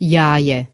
jaje.